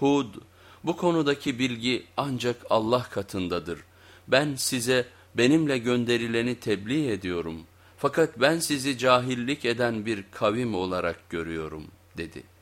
Hud, bu konudaki bilgi ancak Allah katındadır. Ben size benimle gönderileni tebliğ ediyorum. Fakat ben sizi cahillik eden bir kavim olarak görüyorum dedi.''